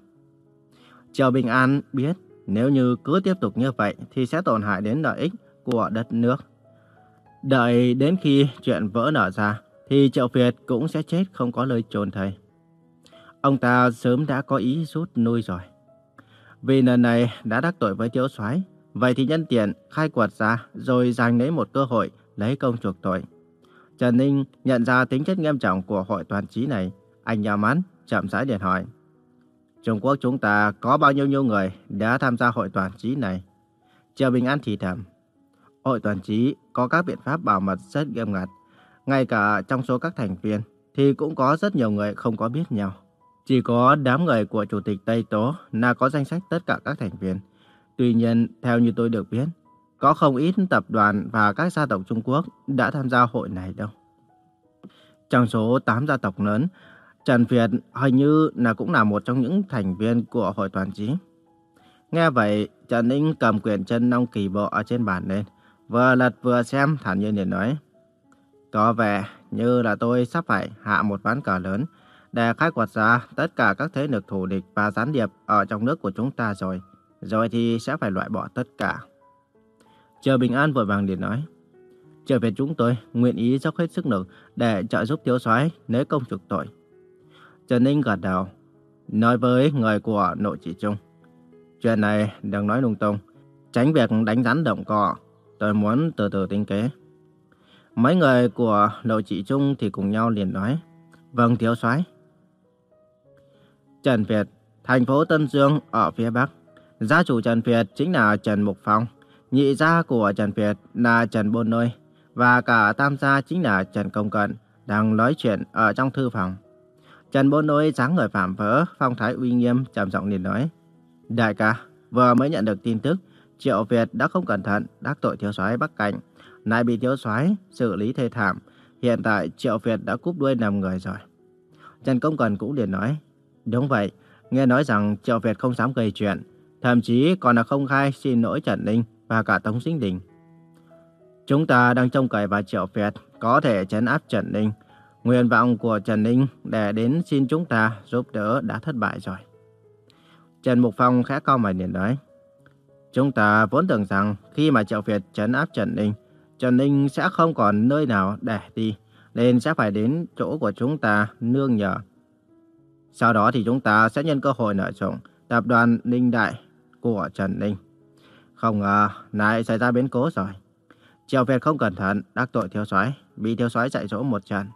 Triều Bình An biết nếu như cứ tiếp tục như vậy thì sẽ tổn hại đến lợi ích của đất nước. Đợi đến khi chuyện vỡ nở ra thì Triệu Việt cũng sẽ chết không có lời trồn thầy. Ông ta sớm đã có ý rút nuôi rồi. Vì lần này đã đắc tội với thiếu soái, vậy thì nhân tiện khai quật ra rồi giành lấy một cơ hội lấy công chuộc tội. Trần Ninh nhận ra tính chất nghiêm trọng của hội toàn trí này, anh nhào mắt, chậm rãi điện hỏi. Trung Quốc chúng ta có bao nhiêu nhiêu người đã tham gia hội toàn trí này? Triệu Bình An thì thầm. Hội toàn trí có các biện pháp bảo mật rất nghiêm ngặt. Ngay cả trong số các thành viên thì cũng có rất nhiều người không có biết nhau. Chỉ có đám người của Chủ tịch Tây Tố là có danh sách tất cả các thành viên. Tuy nhiên, theo như tôi được biết, có không ít tập đoàn và các gia tộc Trung Quốc đã tham gia hội này đâu. Trong số 8 gia tộc lớn, Trần Việt hình như là cũng là một trong những thành viên của hội toàn trí. Nghe vậy, Trần Ninh cầm quyển chân nông kỳ bộ ở trên bàn lên, vừa lật vừa xem thản nhiên để nói. Có vẻ như là tôi sắp phải hạ một ván cờ lớn để khai quật ra tất cả các thế lực thù địch và gián điệp ở trong nước của chúng ta rồi. Rồi thì sẽ phải loại bỏ tất cả. Chờ Bình An vội vàng liền nói. Trở về chúng tôi nguyện ý dốc hết sức lực để trợ giúp thiếu soái nếu công trục tội. Trần Ninh gật đầu, nói với người của nội chỉ trung. Chuyện này đừng nói lung tung, tránh việc đánh rắn động cỏ. Tôi muốn từ từ tính kế. Mấy người của nội trị trung thì cùng nhau liền nói. Vâng thiếu soái. Trần Việt, thành phố Tân Dương ở phía Bắc. Gia chủ Trần Việt chính là Trần Mục Phong. Nhị gia của Trần Việt là Trần Bôn Nôi. Và cả tam gia chính là Trần Công Cận đang nói chuyện ở trong thư phòng. Trần Bôn Nôi dáng người phạm vỡ, phong thái uy nghiêm, trầm giọng liền nói. Đại ca, vừa mới nhận được tin tức, Triệu Việt đã không cẩn thận đắc tội thiếu soái Bắc Cảnh, lại bị thiếu soái xử lý thê thảm. Hiện tại Triệu Việt đã cúp đuôi nằm người rồi. Trần Công Cần cũng liền nói, đúng vậy, nghe nói rằng Triệu Việt không dám gây chuyện, thậm chí còn là không khai xin lỗi Trần Ninh và cả Tống Sinh Đình. Chúng ta đang trông cậy vào Triệu Việt có thể chấn áp Trần Ninh. Nguyện vọng của Trần Ninh để đến xin chúng ta giúp đỡ đã thất bại rồi. Trần Mục Phong khẽ cau mày liền nói. Chúng ta vốn tưởng rằng khi mà Triệu Việt chấn áp Trần Ninh, Trần Ninh sẽ không còn nơi nào để đi, nên sẽ phải đến chỗ của chúng ta nương nhờ. Sau đó thì chúng ta sẽ nhân cơ hội nợ dụng tập đoàn Ninh Đại của Trần Ninh. Không ngờ, lại xảy ra biến cố rồi. Triệu Việt không cẩn thận, đắc tội thiếu soái, bị thiếu soái chạy chỗ một trận.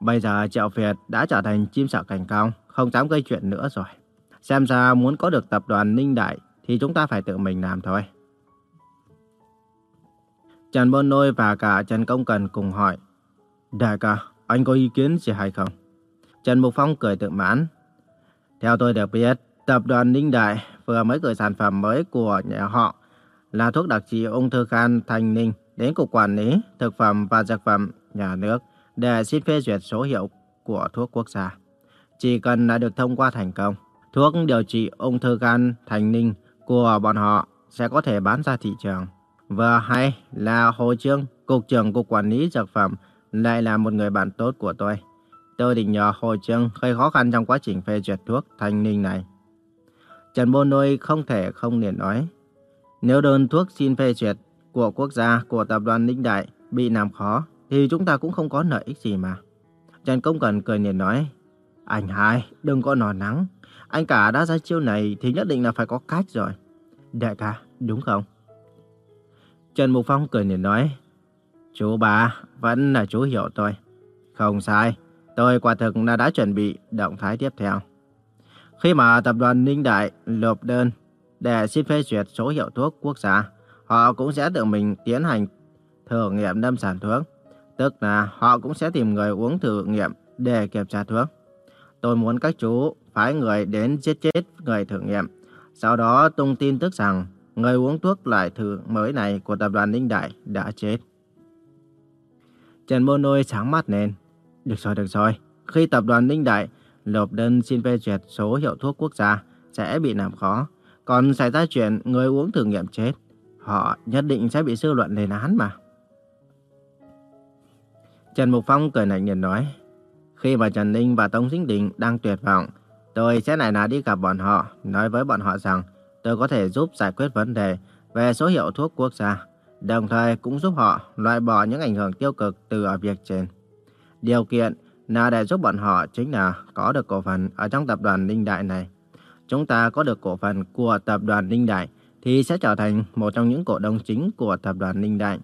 Bây giờ Triệu Việt đã trở thành chim sợ cảnh cao, không dám gây chuyện nữa rồi. Xem ra muốn có được tập đoàn Ninh Đại thì chúng ta phải tự mình làm thôi. Trần Bôn Nôi và cả Trần Công Cần cùng hỏi. Đại ca, anh có ý kiến gì hay không? Trần Mục Phong cười tự mãn. Theo tôi được biết, tập đoàn Ninh Đại vừa mới gửi sản phẩm mới của nhà họ là thuốc đặc trị ung thư gan Thanh Ninh đến Cục Quản lý Thực phẩm và Dược phẩm nhà nước để xin phê duyệt số hiệu của thuốc quốc gia. Chỉ cần đã được thông qua thành công, thuốc điều trị ung thư gan Thanh Ninh của bọn họ sẽ có thể bán ra thị trường. Vừa hay là Hồ Trương, Cục trưởng Cục Quản lý Dược phẩm, lại là một người bạn tốt của tôi. Tôi định nhờ Hồ Trương gây khó khăn trong quá trình phê duyệt thuốc thanh ninh này. Trần Bôn Nôi không thể không liền nói. Nếu đơn thuốc xin phê duyệt của quốc gia, của tập đoàn Ninh Đại bị làm khó, thì chúng ta cũng không có lợi ích gì mà. Trần Công Cần cười liền nói. Anh hai, đừng có nò nắng. Anh cả đã ra chiêu này thì nhất định là phải có cách rồi. Đại ca, đúng không? Trần Mục Phong cười nhìn nói. Chú bà, vẫn là chú hiểu tôi. Không sai, tôi quả thực là đã chuẩn bị động thái tiếp theo. Khi mà tập đoàn Ninh Đại lộp đơn để xin phê duyệt số hiệu thuốc quốc gia, họ cũng sẽ tự mình tiến hành thử nghiệm lâm sản thuốc. Tức là họ cũng sẽ tìm người uống thử nghiệm để kiểm tra thuốc. Tôi muốn các chú phái người đến giết chết người thử nghiệm. Sau đó tung tin tức rằng người uống thuốc loại thử mới này của tập đoàn Ninh Đại đã chết. Trần Môn Nôi sáng mắt lên. Được rồi, được rồi. Khi tập đoàn Ninh Đại nộp đơn xin phê duyệt số hiệu thuốc quốc gia sẽ bị làm khó. Còn xảy ra chuyện người uống thử nghiệm chết, họ nhất định sẽ bị dư luận lên án mà. Trần Mục Phong cười lạnh nhìn nói. Khi mà Trần Ninh và Tống Sinh Đình đang tuyệt vọng, tôi sẽ lại là đi gặp bọn họ, nói với bọn họ rằng tôi có thể giúp giải quyết vấn đề về số hiệu thuốc quốc gia, đồng thời cũng giúp họ loại bỏ những ảnh hưởng tiêu cực từ ở việc trên. Điều kiện là để giúp bọn họ chính là có được cổ phần ở trong tập đoàn Ninh Đại này. Chúng ta có được cổ phần của tập đoàn Ninh Đại thì sẽ trở thành một trong những cổ đông chính của tập đoàn Ninh Đại.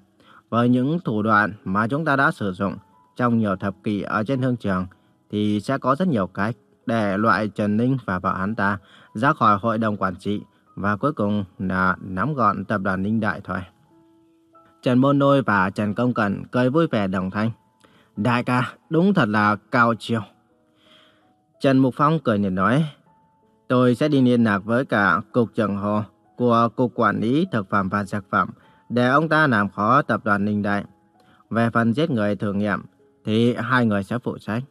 Với những thủ đoạn mà chúng ta đã sử dụng trong nhiều thập kỷ ở trên thương trường thì sẽ có rất nhiều cách để loại Trần Ninh và vợ hắn ta ra khỏi hội đồng quản trị và cuối cùng là nắm gọn tập đoàn Ninh Đại thôi. Trần Môn Nôi và Trần Công Cẩn cười vui vẻ đồng thanh. Đại ca, đúng thật là cao chiều. Trần Mục Phong cười nhìn nói, tôi sẽ đi liên lạc với cả Cục trưởng Hồ của Cục Quản lý Thực phẩm và Dược phẩm để ông ta làm khó tập đoàn Ninh Đại. Về phần giết người thử nghiệm thì hai người sẽ phụ trách.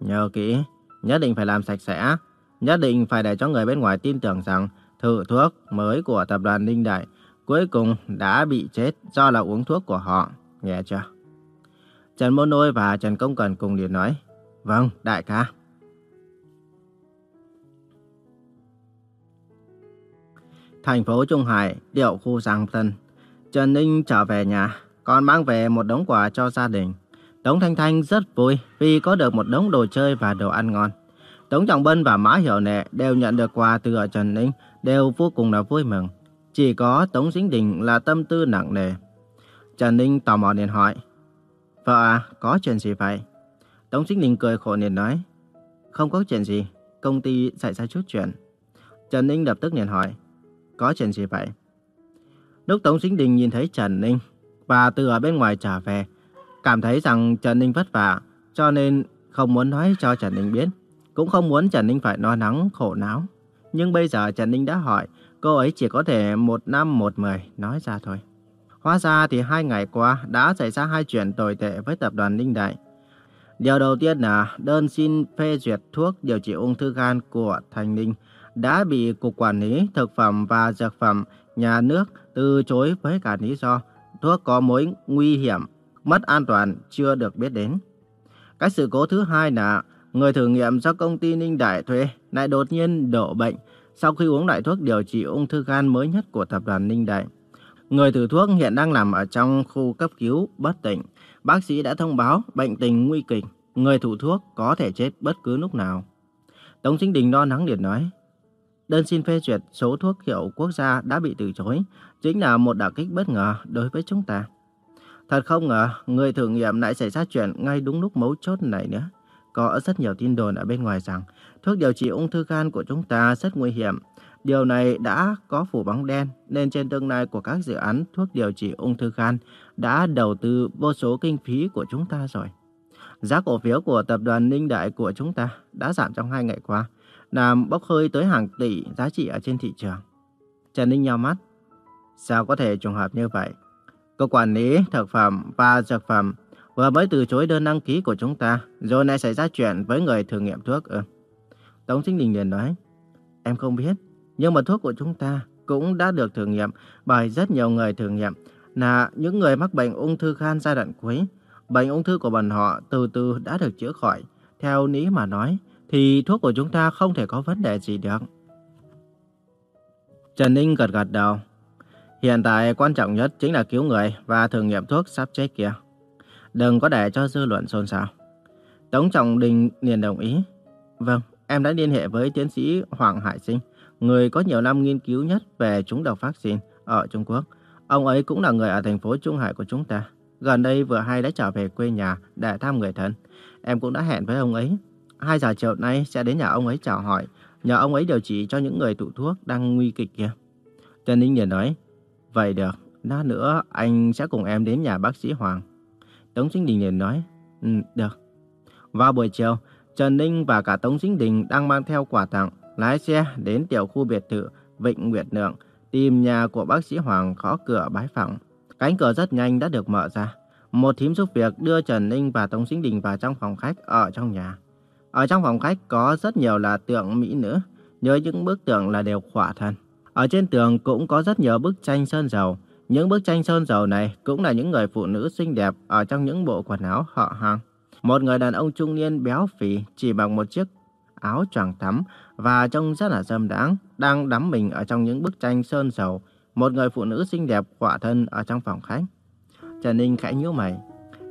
Nhớ kỹ, nhất định phải làm sạch sẽ, nhất định phải để cho người bên ngoài tin tưởng rằng thử thuốc mới của tập đoàn Ninh Đại cuối cùng đã bị chết do là uống thuốc của họ, nghe chưa? Trần Môn Nôi và Trần Công Cần cùng liền nói, vâng, đại ca. Thành phố Trung Hải, điệu khu Giang Tân. Trần Ninh trở về nhà, còn mang về một đống quà cho gia đình. Tống Thanh Thanh rất vui vì có được một đống đồ chơi và đồ ăn ngon. Tống Trọng Bân và Mã Hiểu Nệ đều nhận được quà từ ở Trần Ninh, đều vô cùng là vui mừng. Chỉ có Tống Dính Đình là tâm tư nặng nề. Trần Ninh tò mò liền hỏi, Vợ à, có chuyện gì vậy? Tống Dính Đình cười khổ liền nói, Không có chuyện gì, công ty xảy ra chút chuyện. Trần Ninh lập tức liền hỏi, Có chuyện gì vậy? Lúc Tống Dính Đình nhìn thấy Trần Ninh và từ ở bên ngoài trở về, cảm thấy rằng Trần Ninh vất vả, cho nên không muốn nói cho Trần Ninh biết. Cũng không muốn Trần Ninh phải lo lắng, khổ não. Nhưng bây giờ Trần Ninh đã hỏi, cô ấy chỉ có thể một năm một mười nói ra thôi. Hóa ra thì hai ngày qua đã xảy ra hai chuyện tồi tệ với tập đoàn Ninh Đại. Điều đầu tiên là đơn xin phê duyệt thuốc điều trị ung thư gan của Thành Ninh đã bị Cục Quản lý Thực phẩm và Dược phẩm nhà nước từ chối với cả lý do thuốc có mối nguy hiểm, mất an toàn chưa được biết đến. Cái sự cố thứ hai là người thử nghiệm do công ty Ninh Đại thuê lại đột nhiên đổ bệnh sau khi uống loại thuốc điều trị ung thư gan mới nhất của tập đoàn Ninh Đại. Người thử thuốc hiện đang nằm ở trong khu cấp cứu bất tỉnh. Bác sĩ đã thông báo bệnh tình nguy kịch, người thử thuốc có thể chết bất cứ lúc nào. Tống Sinh Đình lo lắng liền nói, đơn xin phê duyệt số thuốc hiệu quốc gia đã bị từ chối, chính là một đả kích bất ngờ đối với chúng ta. Thật không ngờ, người thử nghiệm lại xảy ra chuyện ngay đúng lúc mấu chốt này nữa. Có rất nhiều tin đồn ở bên ngoài rằng thuốc điều trị ung thư gan của chúng ta rất nguy hiểm. Điều này đã có phủ bóng đen nên trên tương lai của các dự án thuốc điều trị ung thư gan đã đầu tư vô số kinh phí của chúng ta rồi. Giá cổ phiếu của tập đoàn Ninh Đại của chúng ta đã giảm trong hai ngày qua, làm bốc hơi tới hàng tỷ giá trị ở trên thị trường. Trần Ninh nhào mắt. Sao có thể trùng hợp như vậy? Cơ quản lý thực phẩm và dược phẩm vừa mới từ chối đơn đăng ký của chúng ta, rồi lại xảy ra chuyện với người thử nghiệm thuốc Ừ. Tống Sinh Đình liền nói, em không biết, nhưng mà thuốc của chúng ta cũng đã được thử nghiệm bởi rất nhiều người thử nghiệm là những người mắc bệnh ung thư gan giai đoạn cuối. Bệnh ung thư của bọn họ từ từ đã được chữa khỏi. Theo lý mà nói, thì thuốc của chúng ta không thể có vấn đề gì được. Trần Ninh gật gật đầu. Hiện tại quan trọng nhất chính là cứu người và thử nghiệm thuốc sắp chết kia. Đừng có để cho dư luận xôn xao. Tống Trọng Đình liền đồng ý. Vâng, em đã liên hệ với tiến sĩ Hoàng Hải Sinh, người có nhiều năm nghiên cứu nhất về chúng độc vaccine ở Trung Quốc. Ông ấy cũng là người ở thành phố Trung Hải của chúng ta. Gần đây vừa hay đã trở về quê nhà để thăm người thân. Em cũng đã hẹn với ông ấy. Hai giờ chiều nay sẽ đến nhà ông ấy chào hỏi, nhờ ông ấy điều trị cho những người tụ thuốc đang nguy kịch kia. Trần Ninh liền nói, vậy được, lát nữa anh sẽ cùng em đến nhà bác sĩ Hoàng. Tống Sinh Đình liền nói, ừ, được. Vào buổi chiều, Trần Ninh và cả Tống Sinh Đình đang mang theo quà tặng, lái xe đến tiểu khu biệt thự Vịnh Nguyệt Nượng, tìm nhà của bác sĩ Hoàng khó cửa bái phỏng. Cánh cửa rất nhanh đã được mở ra. Một thím giúp việc đưa Trần Ninh và Tống Sinh Đình vào trong phòng khách ở trong nhà. Ở trong phòng khách có rất nhiều là tượng mỹ nữ, nhớ những bức tượng là đều khỏa thân. Ở trên tường cũng có rất nhiều bức tranh sơn dầu. Những bức tranh sơn dầu này cũng là những người phụ nữ xinh đẹp ở trong những bộ quần áo họ hàng. Một người đàn ông trung niên béo phì chỉ mặc một chiếc áo choàng tắm và trông rất là dâm đáng, đang đắm mình ở trong những bức tranh sơn dầu. Một người phụ nữ xinh đẹp khỏa thân ở trong phòng khách. Trần Ninh khẽ nhíu mày.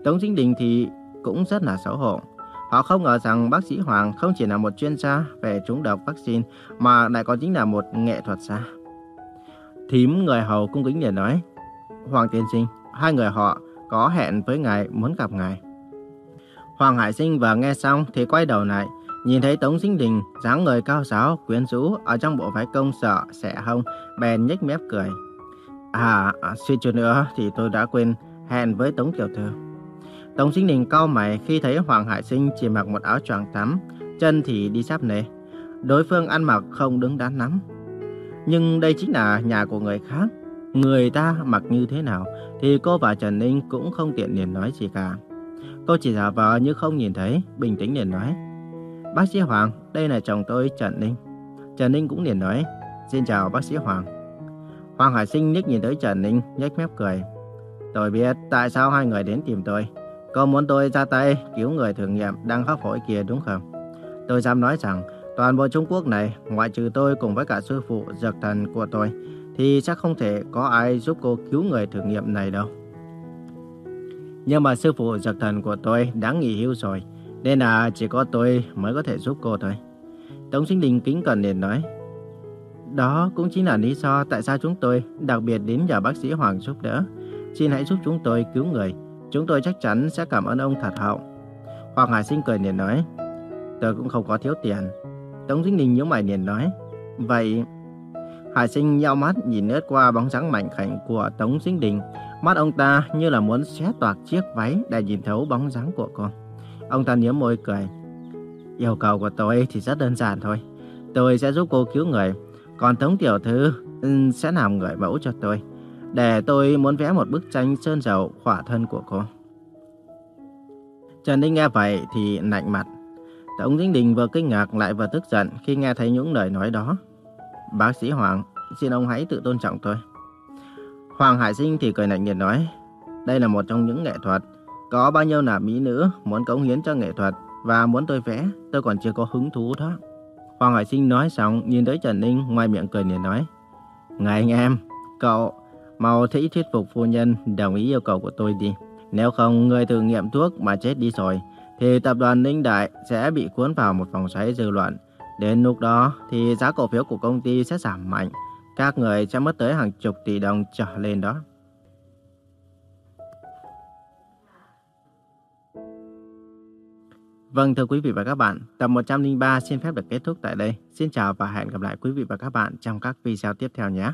Tống Chính Đình thì cũng rất là xấu hổ. Họ không ngờ rằng bác sĩ Hoàng không chỉ là một chuyên gia về trúng độc vaccine mà lại còn chính là một nghệ thuật gia. Thím người hầu cung kính để nói, Hoàng tiên sinh, hai người họ có hẹn với ngài muốn gặp ngài. Hoàng Hải Sinh vừa nghe xong thì quay đầu lại, nhìn thấy Tống Sinh Đình dáng người cao giáo, quyến rũ ở trong bộ váy công sở xẻ hông, bèn nhếch mép cười. À, à, suy chút nữa thì tôi đã quên hẹn với Tống Tiểu Thư. Tống Sinh Đình cau mày khi thấy Hoàng Hải Sinh chỉ mặc một áo choàng tắm, chân thì đi sáp nề. Đối phương ăn mặc không đứng đắn lắm. Nhưng đây chính là nhà của người khác. Người ta mặc như thế nào thì cô và Trần Ninh cũng không tiện liền nói gì cả. Cô chỉ giả vờ như không nhìn thấy, bình tĩnh liền nói. Bác sĩ Hoàng, đây là chồng tôi Trần Ninh. Trần Ninh cũng liền nói, xin chào bác sĩ Hoàng. Hoàng Hải Sinh nhích nhìn tới Trần Ninh, nhếch mép cười. Tôi biết tại sao hai người đến tìm tôi. Cô muốn tôi ra tay cứu người thử nghiệm đang hấp hối kia đúng không? Tôi dám nói rằng toàn bộ Trung Quốc này, ngoại trừ tôi cùng với cả sư phụ dược thần của tôi, thì chắc không thể có ai giúp cô cứu người thử nghiệm này đâu. Nhưng mà sư phụ dược thần của tôi đã nghỉ hưu rồi, nên là chỉ có tôi mới có thể giúp cô thôi. Tống Sinh Đình kính cẩn liền nói. Đó cũng chính là lý do tại sao chúng tôi đặc biệt đến nhờ bác sĩ Hoàng giúp đỡ. Xin hãy giúp chúng tôi cứu người. Chúng tôi chắc chắn sẽ cảm ơn ông thật hậu. Hoàng Hải Sinh cười liền nói. Tôi cũng không có thiếu tiền. Tống Sinh Đình nhíu mày liền nói. Vậy... Hải Sinh nhau mắt nhìn lướt qua bóng dáng mạnh khảnh của Tống Sinh Đình. Mắt ông ta như là muốn xé toạc chiếc váy để nhìn thấu bóng dáng của cô. Ông ta nhếch môi cười. Yêu cầu của tôi thì rất đơn giản thôi. Tôi sẽ giúp cô cứu người. Còn Tống Tiểu Thư ừ, sẽ làm người mẫu cho tôi. Để tôi muốn vẽ một bức tranh sơn dầu khỏa thân của cô. Trần Ninh nghe vậy thì lạnh mặt. Tổng Dĩnh Đình vừa kinh ngạc lại vừa tức giận khi nghe thấy những lời nói đó. Bác sĩ Hoàng, xin ông hãy tự tôn trọng tôi. Hoàng Hải Sinh thì cười lạnh nhiệt nói, đây là một trong những nghệ thuật. Có bao nhiêu là mỹ nữ muốn cống hiến cho nghệ thuật và muốn tôi vẽ, tôi còn chưa có hứng thú đó. Hoàng Hải Sinh nói xong, nhìn tới Trần Ninh, ngoài miệng cười liền nói, Ngài anh em, cậu mau thấy thuyết phục phu nhân đồng ý yêu cầu của tôi đi. Nếu không, người thử nghiệm thuốc mà chết đi rồi, thì tập đoàn Ninh Đại sẽ bị cuốn vào một vòng xoáy dư luận. Đến lúc đó thì giá cổ phiếu của công ty sẽ giảm mạnh. Các người sẽ mất tới hàng chục tỷ đồng trở lên đó. Vâng thưa quý vị và các bạn, tập 103 xin phép được kết thúc tại đây. Xin chào và hẹn gặp lại quý vị và các bạn trong các video tiếp theo nhé.